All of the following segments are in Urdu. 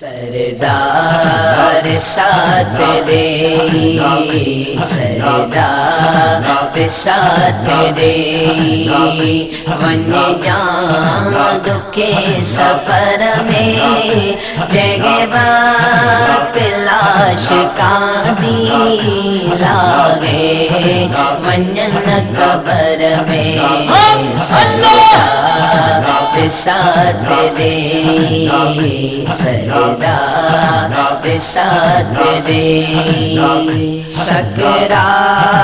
سردار ساتھ دے، سردار ساتھ دے۔ ون جان دکھے سفر میں جگہ وقت لاش کا دی لاگے منجن قبر میں ساتھ دے سردار ساتھ دے سکرات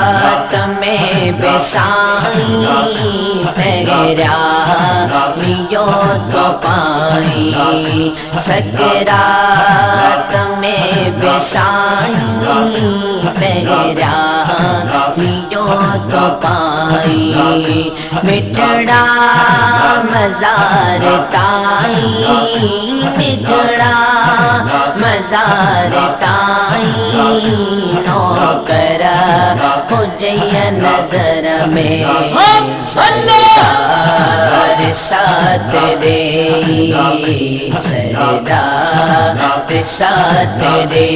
بسائی پیرا لیو تو پائی سکرات میں بسائی پیرا لیو تو پائی مٹڑا مزار تائی مٹڑا مزار تائی نوکر ہو جی نظر میں سردار ساتھ دے سردار ساتھ دے۔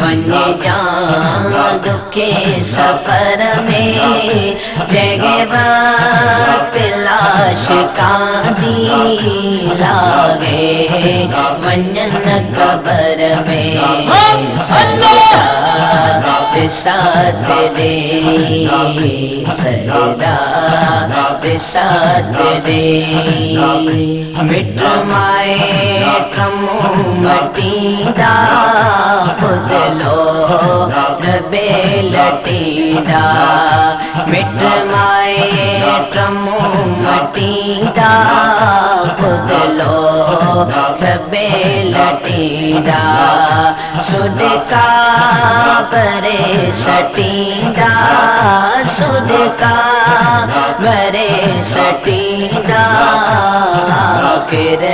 ون جان دکھے سفر میں جگہ وقت لاش کا دی لاگے قبر میں سردار ساتھ دے سردار ساتھ ساتھ دے۔ مٹ مائے ٹمو مٹی دا، خود لو ربے لٹی دا۔ مٹ مائے ٹمو مٹی دا، خود لو ربے لٹی سد کا برے سٹی دا کا برے سٹی پھر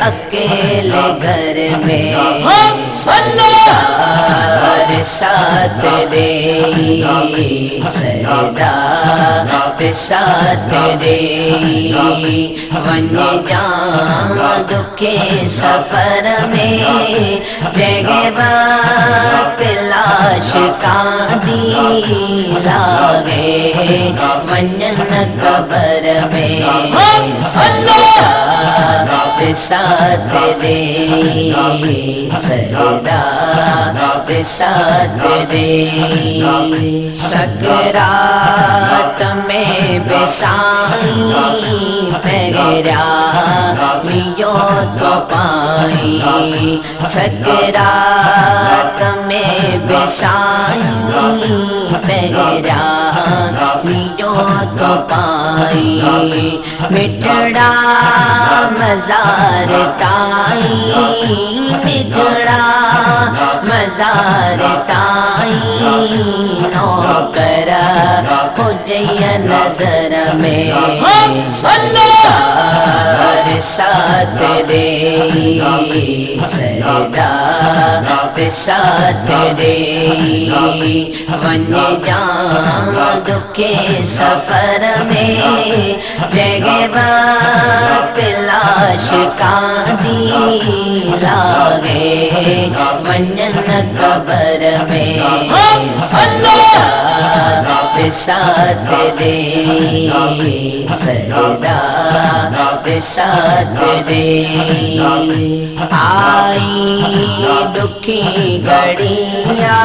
اکیلے گھر میں سردار ساتھ دے سردار ساتھ دے۔ ون جان دکھے سفر میں، جگہ وقت لاش کا دی لاگے منجن قبر میں سردار ساتھ دے سردار ساتھ دے۔ سکرات میں بسائی پیرا لیو تو پائی۔ سکرات میں بسائی پیرا لیو تو پائی۔ مٹڑا مزار تائی مٹڑا مزار تائی نوکر ہو جی نظر میں سردار ساتھ دے سردار ساتھ دے ون جان دکھے سفر میں جگہ وقت لاش کا دی لاگے منجن قبر میں سردار ساتھ دے سردار ساتھ دے آئی دکھی گڑیا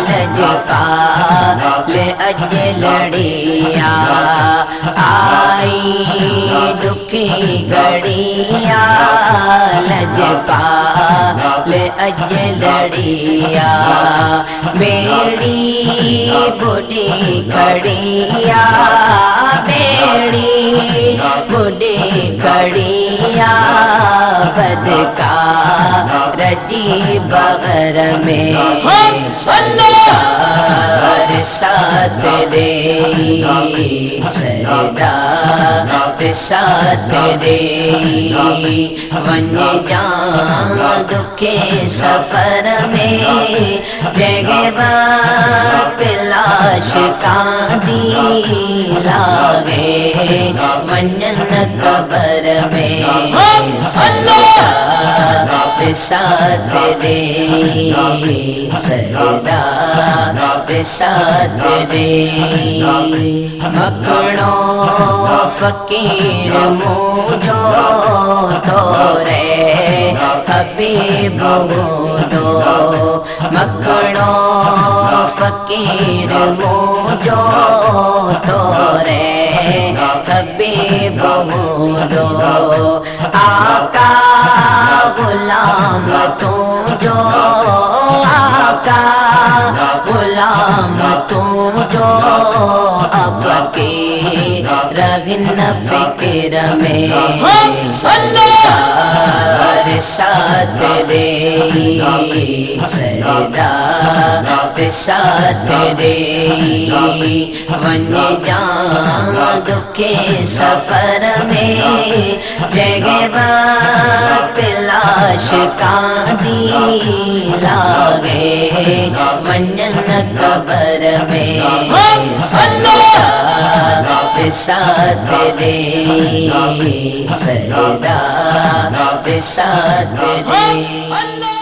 لج پا لے اج لڑیا آئی دکھی گڑیا لج پا لے اج لڑیا بیڑی بڑی کھڑیا بیڑی بڑی کھڑیا بد کا رجی بغر میں سردار ساتھ دے سردار ساتھ دے۔ ون جان دکھے سفر میں جگہ وقت لاش کا دی لاگے منجن قبر میں سردار ساتھ دے۔ سجدہ ساتھ دے۔ مکھڑوں فقیر موجو تو رے حبیب دو مکھڑوں فقیر موجو تو رے حبیب دو آقا غلام فکر میں سردار ساتھ دے سردار ساتھ دے۔ ون جان دکھے سفر میں جگہ وقت لاش کا دی لاگے منجن قبر میں سردار ساتھ دے سردار ساتھ دے